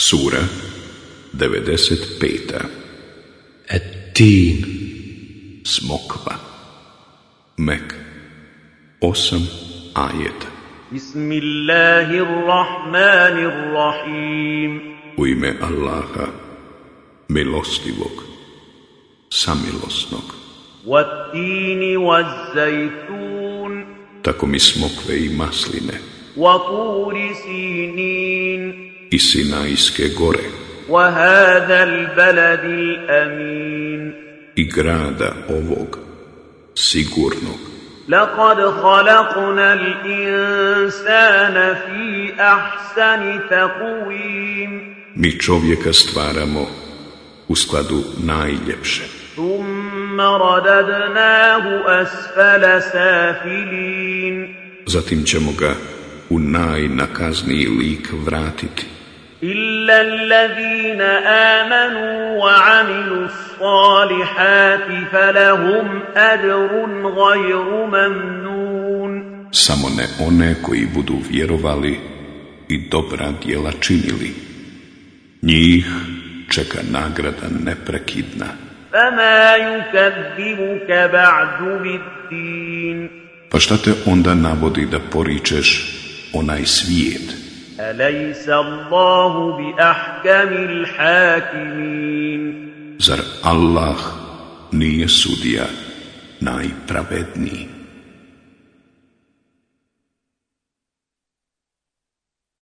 Sura 95. Etin Smokva. Mek. 8 ajet. Bismillahirrahmanirrahim. U ime Allaha milostivog samilosnog. Wattini wazzajtun Tako mi smokve i masline. Waturi sinin I Sinajske gore وهذا البلد الأمين I grada ovog Sigurnog لقد خلقنا الإنسان في أحسن تقويم Mi čovjeka stvaramo u skladu najljepše ثم رددناه أسفل سافلين Zatim ćemo ga u najnakazniji lik vratiti إلا الذين آمنوا وعملوا الصالحات فلهم أجر غير ممنون samo ne one koji budu vjerovali i dobra djela činili. Njih čeka nagrada neprekidna. فما يكذبك بعد بالدين Pa šta te onda navodi da poričeš onaj svijet? أليس الله بأحكم الحاكمين؟ زر الله نيه سوديا